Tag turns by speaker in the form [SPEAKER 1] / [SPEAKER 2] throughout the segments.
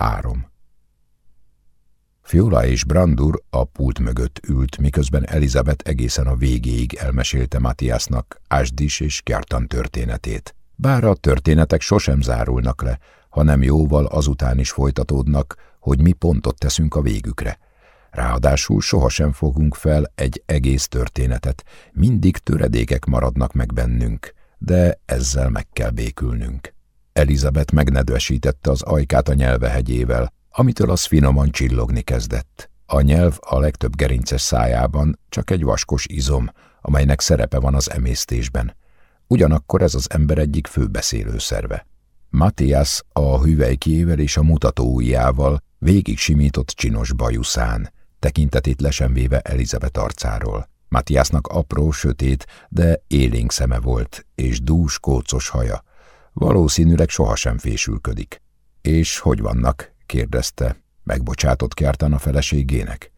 [SPEAKER 1] Három. Fiola és Brandur a pult mögött ült, miközben Elizabeth egészen a végéig elmesélte Matthiasnak Ásdis és Kjartan történetét. Bár a történetek sosem zárulnak le, hanem jóval azután is folytatódnak, hogy mi pontot teszünk a végükre. Ráadásul sohasem fogunk fel egy egész történetet, mindig töredékek maradnak meg bennünk, de ezzel meg kell békülnünk. Elizabeth megnedvesítette az ajkát a nyelvehegyével, amitől az finoman csillogni kezdett. A nyelv a legtöbb gerinces szájában csak egy vaskos izom, amelynek szerepe van az emésztésben. Ugyanakkor ez az ember egyik fő beszélőszerve. Matthias a hüvelykjével és a mutatóujjával végig simított csinos bajuszán, tekintetét lesen véve Elizabeth arcáról. Matthiasnak apró, sötét, de élénk szeme volt, és dús, kócos haja. Valószínűleg sohasem fésülködik. És hogy vannak? kérdezte. Megbocsátott Kjartan a feleségének.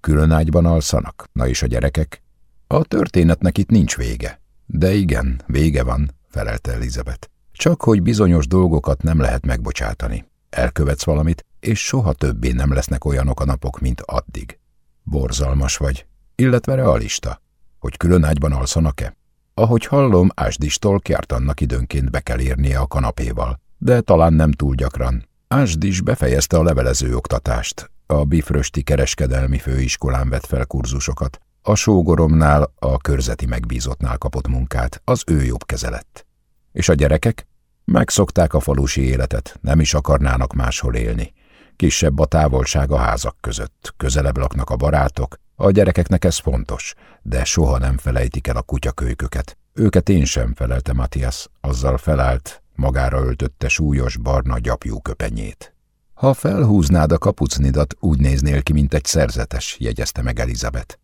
[SPEAKER 1] Külön ágyban alszanak? Na és a gyerekek? A történetnek itt nincs vége. De igen, vége van, felelte Elizabeth. Csak hogy bizonyos dolgokat nem lehet megbocsátani. Elkövetsz valamit, és soha többé nem lesznek olyanok a napok, mint addig. Borzalmas vagy, illetve realista, hogy külön ágyban alszanak-e? Ahogy hallom, Ásdistól Kjartannak időnként be kell érnie a kanapéval, de talán nem túl gyakran. Ásdis befejezte a levelező oktatást, a Bifrösti Kereskedelmi Főiskolán vett fel kurzusokat, a sógoromnál, a körzeti megbízottnál kapott munkát, az ő jobb kezelett. És a gyerekek? Megszokták a falusi életet, nem is akarnának máshol élni. Kisebb a távolság a házak között, közelebb laknak a barátok, a gyerekeknek ez fontos, de soha nem felejtik el a kutyakölyköket. Őket én sem felelte Matthias, azzal felállt, magára öltötte súlyos barna gyapjú köpenyét. Ha felhúznád a kapucnidat, úgy néznél ki, mint egy szerzetes, jegyezte meg Elizabeth.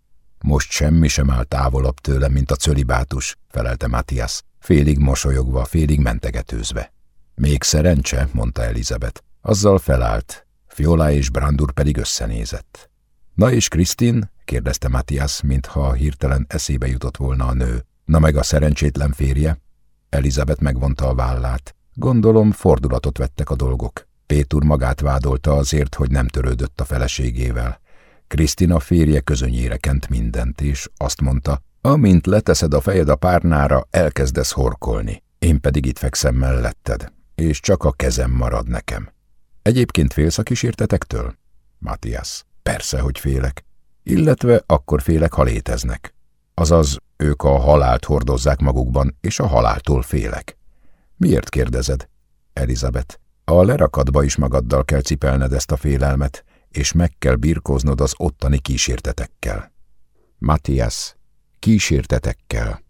[SPEAKER 1] Most semmi sem áll távolabb tőlem, mint a cölibátus, felelte Matthias, félig mosolyogva, félig mentegetőzve. Még szerencse, mondta Elizabeth. Azzal felállt, Fiola és Brandur pedig összenézett. Na és Krisztin? kérdezte Matthias, mintha hirtelen eszébe jutott volna a nő. Na meg a szerencsétlen férje? Elizabeth megvonta a vállát. Gondolom, fordulatot vettek a dolgok. Pétur magát vádolta azért, hogy nem törődött a feleségével. Krisztina férje közönyére kent mindent, és azt mondta, amint leteszed a fejed a párnára, elkezdesz horkolni. Én pedig itt fekszem melletted, és csak a kezem marad nekem. Egyébként félsz a kísértetektől? Matthias. Persze, hogy félek. Illetve akkor félek, ha léteznek. Azaz, ők a halált hordozzák magukban, és a haláltól félek. Miért kérdezed? Elizabeth. A lerakadba is magaddal kell cipelned ezt a félelmet, és meg kell birkóznod az ottani kísértetekkel. Matthias, kísértetekkel.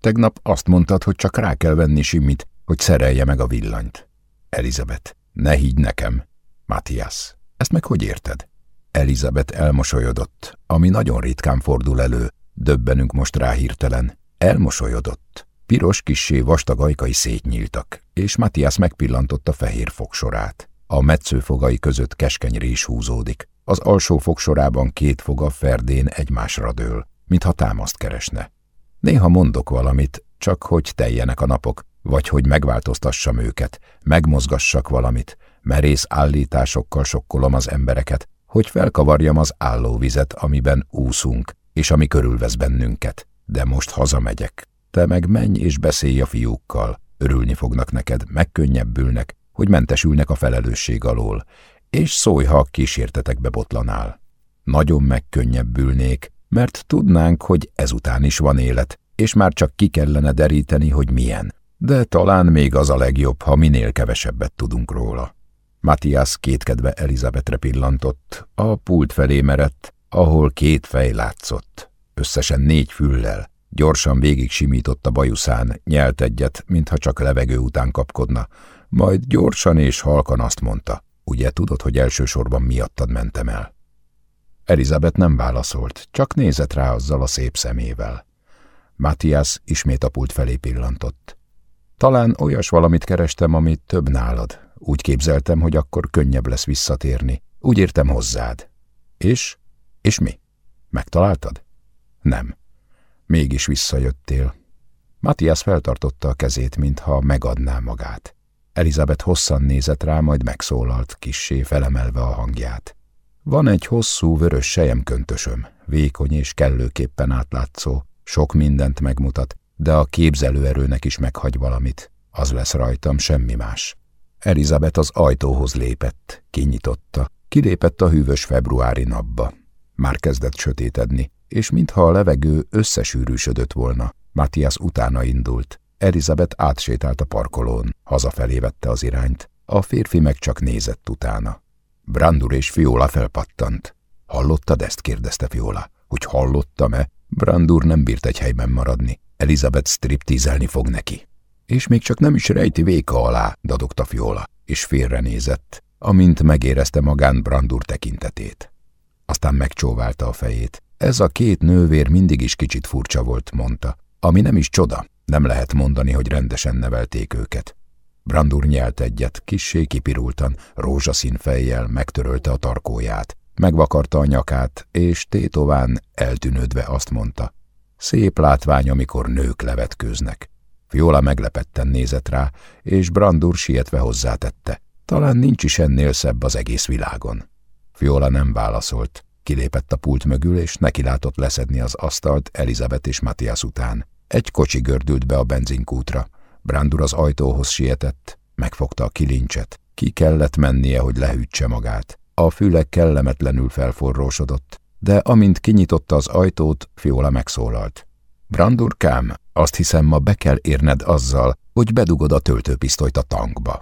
[SPEAKER 1] Tegnap azt mondtad, hogy csak rá kell venni Simmit, hogy szerelje meg a villanyt. Elizabeth, ne higgy nekem. Matthias, ezt meg hogy érted? Elizabeth elmosolyodott, ami nagyon ritkán fordul elő, döbbenünk most rá hirtelen. Elmosolyodott. Piros kissé vastag ajkai szétnyíltak, és Matthias megpillantotta fehér fogsorát. A metszőfogai között keskeny rés húzódik. Az alsó fogsorában két foga ferdén egymásra dől, mintha támaszt keresne. Néha mondok valamit, csak hogy teljenek a napok, vagy hogy megváltoztassam őket, megmozgassak valamit, merész állításokkal sokkolom az embereket, hogy felkavarjam az állóvizet, amiben úszunk, és ami körülvesz bennünket. De most hazamegyek. Te meg menj és beszélj a fiúkkal. Örülni fognak neked, megkönnyebbülnek, hogy mentesülnek a felelősség alól, és szólj, ha kísértetekbe botlanál. Nagyon megkönnyebbülnék, mert tudnánk, hogy ezután is van élet, és már csak ki kellene deríteni, hogy milyen. De talán még az a legjobb, ha minél kevesebbet tudunk róla. Matthias kétkedve Elizabetre pillantott, a pult felé merett, ahol két fej látszott, összesen négy füllel. Gyorsan végig simított a bajuszán, nyelt egyet, mintha csak levegő után kapkodna, majd gyorsan és halkan azt mondta, ugye tudod, hogy elsősorban miattad mentem el. Elizabeth nem válaszolt, csak nézett rá azzal a szép szemével. Matthias ismét a pult felé pillantott. Talán olyas valamit kerestem, amit több nálad. Úgy képzeltem, hogy akkor könnyebb lesz visszatérni. Úgy értem hozzád. És? És mi? Megtaláltad? Nem. Mégis visszajöttél. Matthias feltartotta a kezét, mintha megadná magát. Elizabeth hosszan nézett rá, majd megszólalt, kissé felemelve a hangját. Van egy hosszú vörös sejemköntösöm, vékony és kellőképpen átlátszó, sok mindent megmutat, de a képzelőerőnek is meghagy valamit. Az lesz rajtam, semmi más. Elizabeth az ajtóhoz lépett, kinyitotta, kilépett a hűvös februári napba. Már kezdett sötétedni, és mintha a levegő összesűrűsödött volna, Matthias utána indult. Elizabeth átsétált a parkolón, hazafelé vette az irányt, a férfi meg csak nézett utána. Brandur és Fiola felpattant. Hallottad ezt? kérdezte Fiola. Hogy hallottam-e? Brandur nem bírt egy helyben maradni. Elizabeth striptízelni fog neki. És még csak nem is rejti véka alá, dadogta Fiola, és félrenézett, amint megérezte magán Brandur tekintetét. Aztán megcsóválta a fejét. Ez a két nővér mindig is kicsit furcsa volt, mondta. Ami nem is csoda, nem lehet mondani, hogy rendesen nevelték őket. Brandur nyelt egyet, kissé kipirultan, rózsaszín fejjel megtörölte a tarkóját, megvakarta a nyakát, és tétován eltűnődve azt mondta. Szép látvány, amikor nők levetkőznek. Fiola meglepetten nézett rá, és Brandur sietve hozzátette. Talán nincs is ennél szebb az egész világon. Fiola nem válaszolt. Kilépett a pult mögül, és nekilátott leszedni az asztalt Elizabeth és Matthias után. Egy kocsi gördült be a benzinkútra. Brandur az ajtóhoz sietett, megfogta a kilincset. Ki kellett mennie, hogy lehűtse magát. A füle kellemetlenül felforrósodott, de amint kinyitotta az ajtót, Fiola megszólalt. Brandurkám, azt hiszem ma be kell érned azzal, hogy bedugod a töltőpisztolyt a tankba.